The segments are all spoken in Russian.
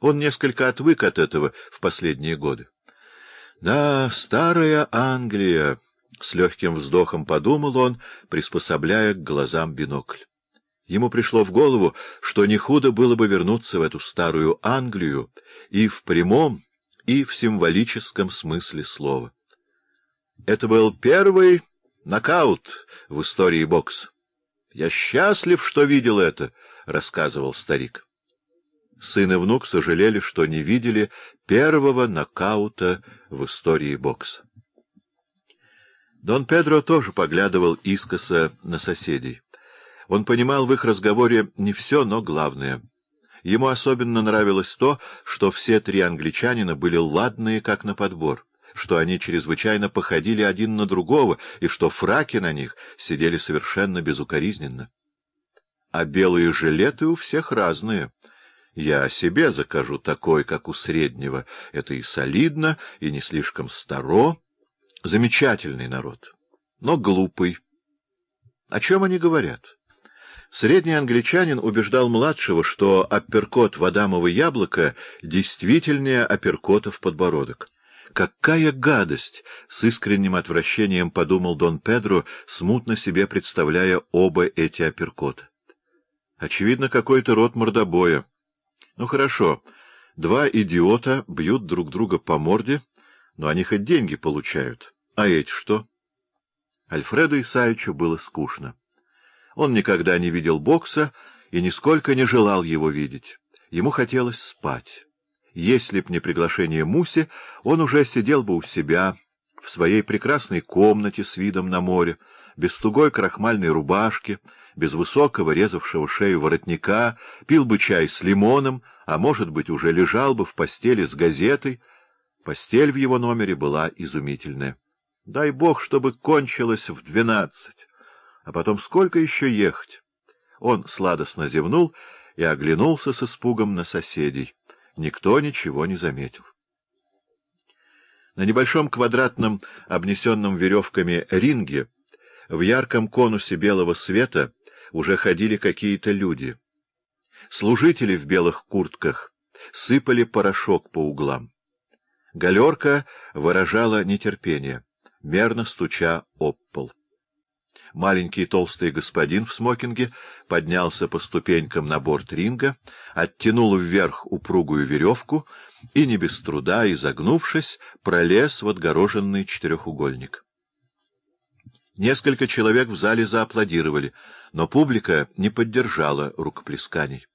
Он несколько отвык от этого в последние годы. Да, старая Англия, — с легким вздохом подумал он, приспособляя к глазам бинокль. Ему пришло в голову, что не худо было бы вернуться в эту старую Англию и в прямом, и в символическом смысле слова. Это был первый нокаут в истории бокса. «Я счастлив, что видел это», — рассказывал старик. Сын и внук сожалели, что не видели первого нокаута в истории бокса. Дон Педро тоже поглядывал искоса на соседей. Он понимал в их разговоре не все, но главное. Ему особенно нравилось то, что все три англичанина были ладные, как на подбор, что они чрезвычайно походили один на другого, и что фраки на них сидели совершенно безукоризненно. А белые жилеты у всех разные — я себе закажу такой, как у среднего. Это и солидно, и не слишком старо. Замечательный народ, но глупый. О чем они говорят? Средний англичанин убеждал младшего, что апперкот в Адамово яблоко действительнее апперкота в подбородок. «Какая гадость!» — с искренним отвращением подумал Дон Педро, смутно себе представляя оба эти апперкота. Очевидно, какой-то род мордобоя. Ну хорошо, два идиота бьют друг друга по морде, но они хоть деньги получают. А эти что? Альфреду Исаевичу было скучно. Он никогда не видел бокса и нисколько не желал его видеть. Ему хотелось спать. Если б не приглашение Муси, он уже сидел бы у себя, в своей прекрасной комнате с видом на море, без тугой крахмальной рубашки, без высокого, резавшего шею воротника, пил бы чай с лимоном, а, может быть, уже лежал бы в постели с газетой. Постель в его номере была изумительная. Дай бог, чтобы кончилось в двенадцать. А потом сколько еще ехать? Он сладостно зевнул и оглянулся с испугом на соседей. Никто ничего не заметил. На небольшом квадратном, обнесенном веревками ринге, в ярком конусе белого света уже ходили какие-то люди. Служители в белых куртках сыпали порошок по углам. Галерка выражала нетерпение, мерно стуча об пол. Маленький толстый господин в смокинге поднялся по ступенькам на борт ринга, оттянул вверх упругую веревку и, не без труда, изогнувшись, пролез в отгороженный четырехугольник. Несколько человек в зале зааплодировали — но публика не поддержала рукоплесканий.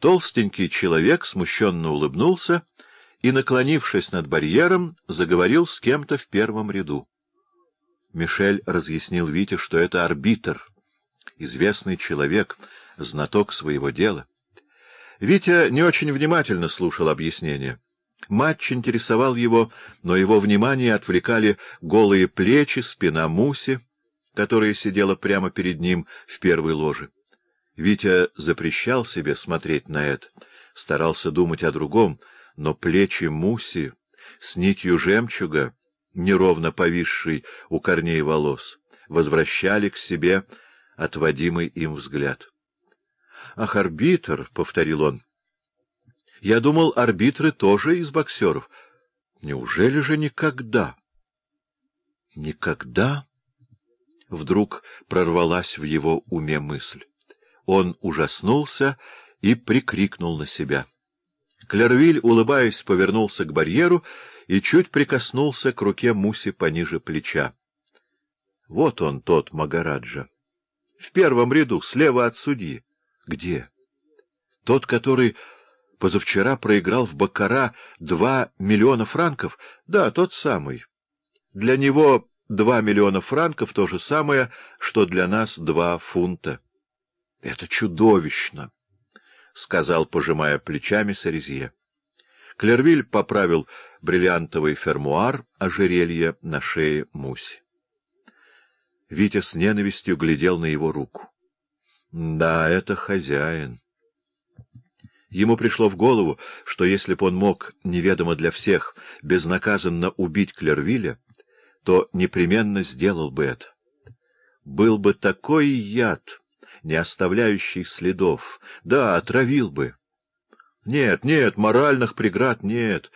Толстенький человек смущенно улыбнулся и, наклонившись над барьером, заговорил с кем-то в первом ряду. Мишель разъяснил Вите, что это арбитр, известный человек, знаток своего дела. Витя не очень внимательно слушал объяснения. Матч интересовал его, но его внимание отвлекали голые плечи, спина Муси, которая сидела прямо перед ним в первой ложе. Витя запрещал себе смотреть на это, старался думать о другом, но плечи Муси с нитью жемчуга, неровно повисшей у корней волос, возвращали к себе отводимый им взгляд. — Ах, арбитр! — повторил он. — Я думал, арбитры тоже из боксеров. Неужели же никогда? — Никогда? Вдруг прорвалась в его уме мысль. Он ужаснулся и прикрикнул на себя. Клервиль, улыбаясь, повернулся к барьеру и чуть прикоснулся к руке Муси пониже плеча. Вот он, тот Магараджа. В первом ряду, слева от судьи. Где? Тот, который позавчера проиграл в Бакара два миллиона франков? Да, тот самый. Для него Два миллиона франков — то же самое, что для нас два фунта. — Это чудовищно! — сказал, пожимая плечами Сарезье. Клервиль поправил бриллиантовый фермуар ожерелья на шее Муси. Витя с ненавистью глядел на его руку. Да, это хозяин. Ему пришло в голову, что если б он мог, неведомо для всех, безнаказанно убить Клервиля, то непременно сделал бы это. Был бы такой яд, не оставляющий следов, да, отравил бы. Нет, нет, моральных преград нет.